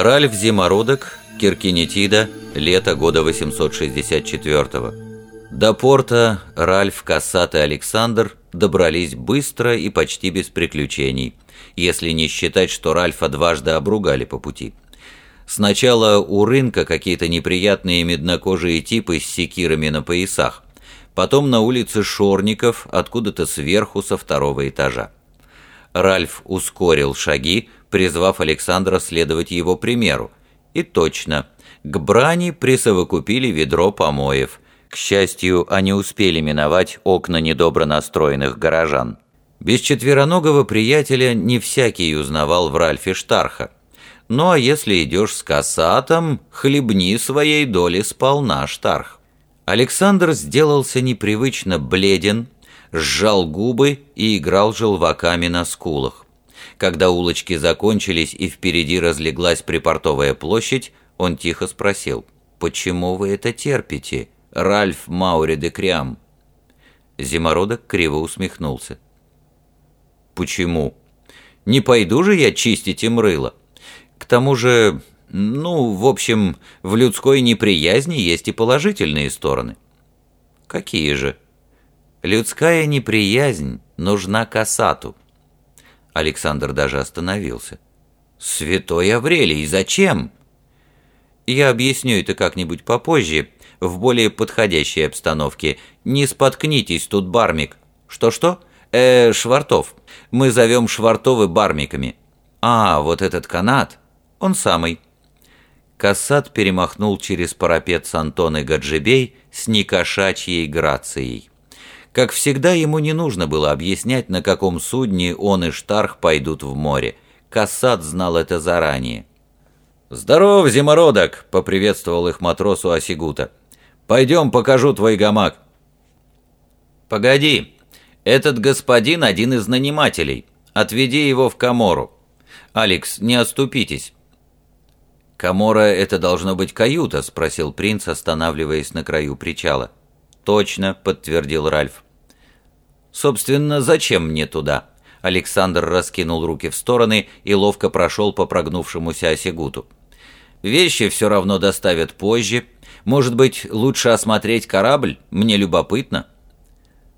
Ральф Зимородок, Киркинетида, лето года 864 -го. До порта Ральф, Кассат и Александр добрались быстро и почти без приключений, если не считать, что Ральфа дважды обругали по пути. Сначала у рынка какие-то неприятные меднокожие типы с секирами на поясах, потом на улице Шорников, откуда-то сверху со второго этажа. Ральф ускорил шаги, призвав Александра следовать его примеру. И точно, к брани присовокупили ведро помоев. К счастью, они успели миновать окна недобро настроенных горожан. Без четвероногого приятеля не всякий узнавал в Ральфе Штарха. Ну а если идешь с касатом, хлебни своей доли сполна, Штарх. Александр сделался непривычно бледен, сжал губы и играл желваками на скулах. Когда улочки закончились и впереди разлеглась припортовая площадь, он тихо спросил, «Почему вы это терпите, Ральф Маури де Криам?» Зимородок криво усмехнулся. «Почему? Не пойду же я чистить им рыло. К тому же, ну, в общем, в людской неприязни есть и положительные стороны». «Какие же?» «Людская неприязнь нужна касату». Александр даже остановился. «Святой Аврелий, зачем?» «Я объясню это как-нибудь попозже, в более подходящей обстановке. Не споткнитесь тут, бармик». «Что-что?» «Э, Швартов. Мы зовем Швартовы бармиками». «А, вот этот канат. Он самый». Кассат перемахнул через парапет с Антон и Гаджибей с некошачьей грацией. Как всегда, ему не нужно было объяснять, на каком судне он и Штарх пойдут в море. Кассат знал это заранее. «Здоров, зимородок!» — поприветствовал их матросу Осигута. «Пойдем, покажу твой гамак». «Погоди, этот господин один из нанимателей. Отведи его в Камору. Алекс, не отступитесь». «Камора — это должно быть каюта?» — спросил принц, останавливаясь на краю причала. «Точно», — подтвердил Ральф. «Собственно, зачем мне туда?» Александр раскинул руки в стороны и ловко прошел по прогнувшемуся осигуту. «Вещи все равно доставят позже. Может быть, лучше осмотреть корабль? Мне любопытно».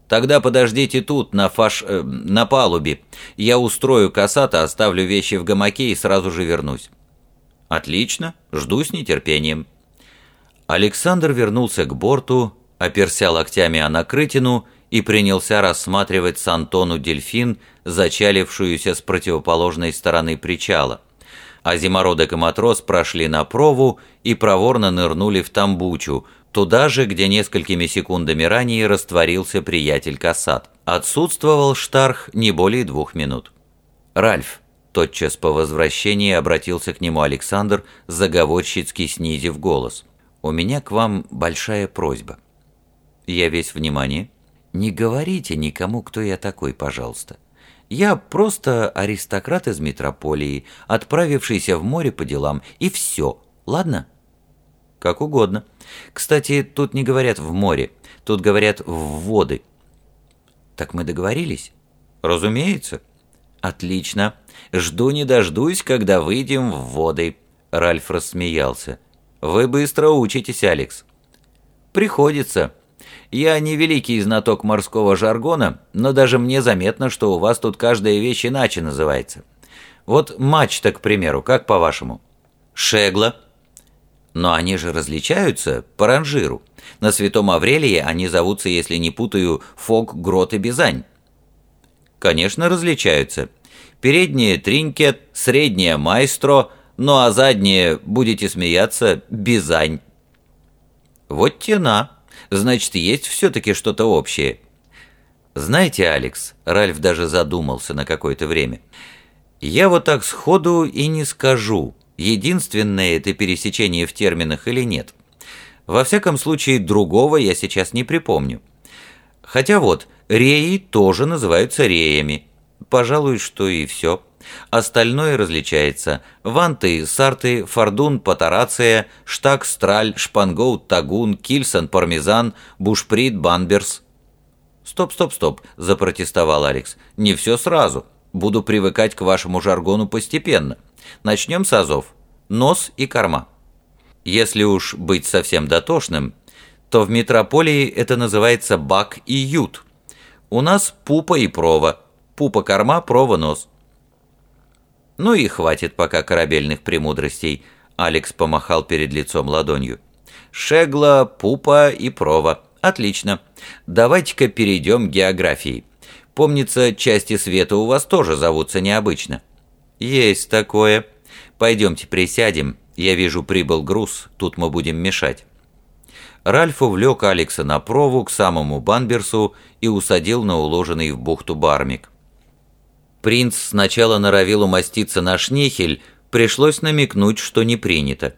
«Тогда подождите тут, на, фаш... Э, на палубе. Я устрою касата, оставлю вещи в гамаке и сразу же вернусь». «Отлично. Жду с нетерпением». Александр вернулся к борту, оперся локтями о накрытину и принялся рассматривать с Антону дельфин, зачалившуюся с противоположной стороны причала. А зимородок и матрос прошли на прову и проворно нырнули в тамбучу, туда же, где несколькими секундами ранее растворился приятель Кассат. Отсутствовал Штарх не более двух минут. «Ральф», — тотчас по возвращении обратился к нему Александр, заговорщицки снизив голос, — «у меня к вам большая просьба». Я весь внимание. Не говорите никому, кто я такой, пожалуйста. Я просто аристократ из метрополии, отправившийся в море по делам, и все, ладно? Как угодно. Кстати, тут не говорят «в море», тут говорят «в воды». Так мы договорились? Разумеется. Отлично. Жду не дождусь, когда выйдем в воды. Ральф рассмеялся. Вы быстро учитесь, Алекс. Приходится. Я не великий знаток морского жаргона, но даже мне заметно, что у вас тут каждая вещь иначе называется. Вот мачта, к примеру, как по-вашему? Шегла. Но они же различаются по ранжиру. На Святом Аврелии они зовутся, если не путаю, Фок, Грот и Бизань. Конечно, различаются. Передние – Тринкет, средние – Майстро, ну а задние, будете смеяться, Бизань. Вот тена. Значит, есть все-таки что-то общее. Знаете, Алекс, Ральф даже задумался на какое-то время. Я вот так сходу и не скажу, единственное это пересечение в терминах или нет. Во всяком случае, другого я сейчас не припомню. Хотя вот, реи тоже называются реями. Пожалуй, что и все. Остальное различается. Ванты, сарты, фордун, патарация, штаг, страль, шпангоут, тагун, кильсон, пармезан, бушприт, банберс. «Стоп, стоп, стоп», – запротестовал Алекс. «Не все сразу. Буду привыкать к вашему жаргону постепенно. Начнем с азов. нос и корма. Если уж быть совсем дотошным, то в метрополии это называется бак и ют. У нас пупа и прова. Пупа корма, прова нос. Ну и хватит пока корабельных премудростей. Алекс помахал перед лицом ладонью. Шегла, пупа и прова. Отлично. Давайте-ка перейдем к географии. Помнится, части света у вас тоже зовутся необычно. Есть такое. Пойдемте присядем. Я вижу, прибыл груз. Тут мы будем мешать. Ральф увлек Алекса на прову к самому Банберсу и усадил на уложенный в бухту бармик. Принц сначала норовил умоститься на шнехель, пришлось намекнуть, что не принято.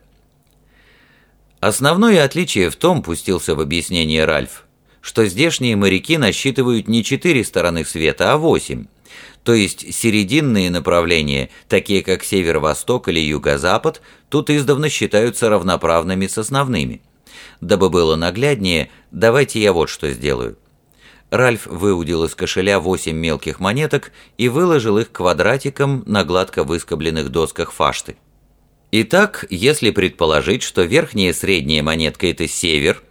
Основное отличие в том, пустился в объяснение Ральф, что здешние моряки насчитывают не четыре стороны света, а восемь. То есть серединные направления, такие как северо-восток или юго-запад, тут издавна считаются равноправными с основными. Дабы было нагляднее, давайте я вот что сделаю. Ральф выудил из кошеля восемь мелких монеток и выложил их квадратиком на гладко выскобленных досках фашты. Итак, если предположить, что верхняя средняя монетка – это север,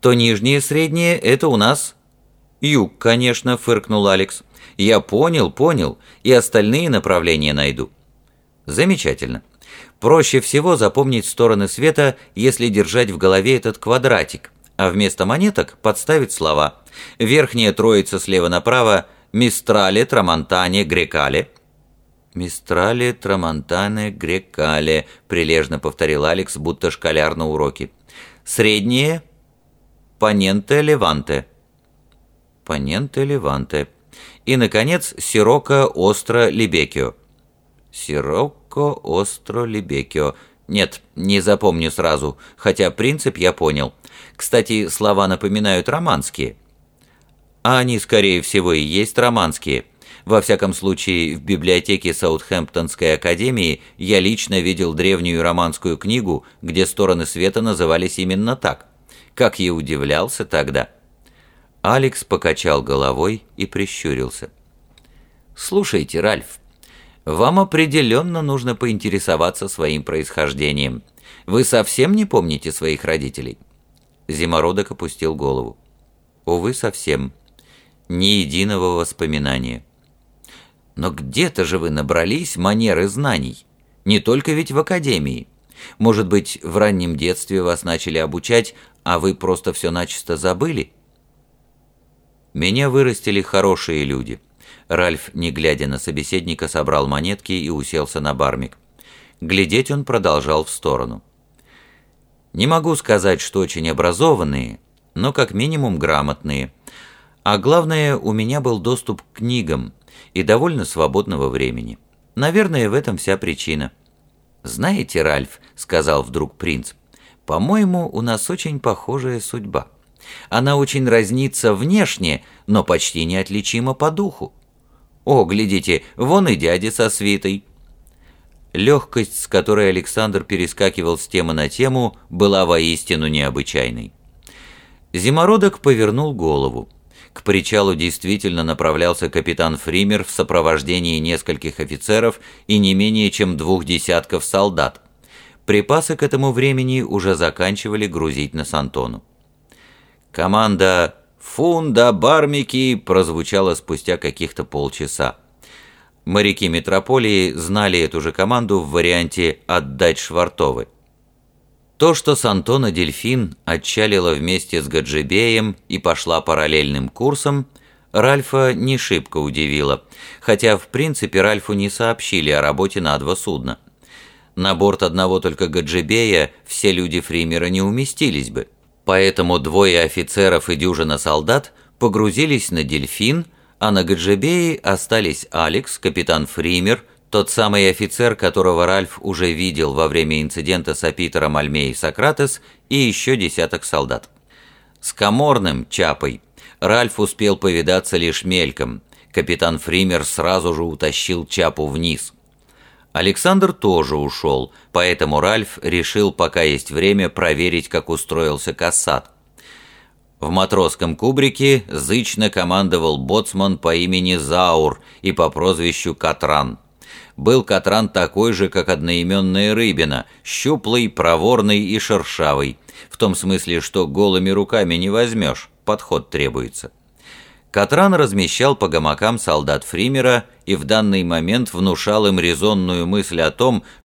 то нижняя средняя – это у нас юг, конечно, фыркнул Алекс. Я понял, понял, и остальные направления найду. Замечательно. Проще всего запомнить стороны света, если держать в голове этот квадратик, а вместо монеток подставить слова. Верхняя троица слева направо – Мистрале, Трамонтане, Грекале – «Мистрале, Трамонтане, Грекале», — прилежно повторил Алекс, будто школяр на уроке. «Среднее — Паненте, Леванте». «Паненте, Леванте». И, наконец, Сирока, Остро, Либекио. «Сироко, Остро, Либекио». Нет, не запомню сразу, хотя принцип я понял. Кстати, слова напоминают романские. А они, скорее всего, и есть романские — во всяком случае, в библиотеке Саутхэмптонской академии я лично видел древнюю романскую книгу, где стороны света назывались именно так. Как я удивлялся тогда. Алекс покачал головой и прищурился. «Слушайте, Ральф, вам определенно нужно поинтересоваться своим происхождением. Вы совсем не помните своих родителей?» Зимородок опустил голову. «Увы, совсем. Ни единого воспоминания. Но где-то же вы набрались манеры знаний. Не только ведь в академии. Может быть, в раннем детстве вас начали обучать, а вы просто все начисто забыли? Меня вырастили хорошие люди. Ральф, не глядя на собеседника, собрал монетки и уселся на бармик. Глядеть он продолжал в сторону. Не могу сказать, что очень образованные, но как минимум грамотные. А главное, у меня был доступ к книгам, и довольно свободного времени. Наверное, в этом вся причина. «Знаете, Ральф», — сказал вдруг принц, — «по-моему, у нас очень похожая судьба. Она очень разнится внешне, но почти неотличима по духу. О, глядите, вон и дядя со свитой». Легкость, с которой Александр перескакивал с темы на тему, была воистину необычайной. Зимородок повернул голову. К причалу действительно направлялся капитан Фример в сопровождении нескольких офицеров и не менее чем двух десятков солдат. Припасы к этому времени уже заканчивали грузить на Сантону. Команда «Фунда, бармики» прозвучала спустя каких-то полчаса. Моряки метрополии знали эту же команду в варианте «отдать швартовы». То, что Сантона Дельфин отчалила вместе с Гаджибеем и пошла параллельным курсом, Ральфа не шибко удивило, хотя в принципе Ральфу не сообщили о работе на два судна. На борт одного только Гаджибея все люди Фримера не уместились бы, поэтому двое офицеров и дюжина солдат погрузились на «Дельфин», а на Гаджибее остались Алекс, капитан Фример, тот самый офицер, которого Ральф уже видел во время инцидента с Апитером Альмей Сократес и еще десяток солдат. С Каморным, Чапой, Ральф успел повидаться лишь мельком. Капитан Фример сразу же утащил Чапу вниз. Александр тоже ушел, поэтому Ральф решил, пока есть время, проверить, как устроился Кассат. В матросском кубрике зычно командовал боцман по имени Заур и по прозвищу Катран – был Катран такой же, как одноименная рыбина, щуплый, проворный и шершавый, в том смысле, что голыми руками не возьмешь, подход требуется. Катран размещал по гамакам солдат Фримера и в данный момент внушал им резонную мысль о том,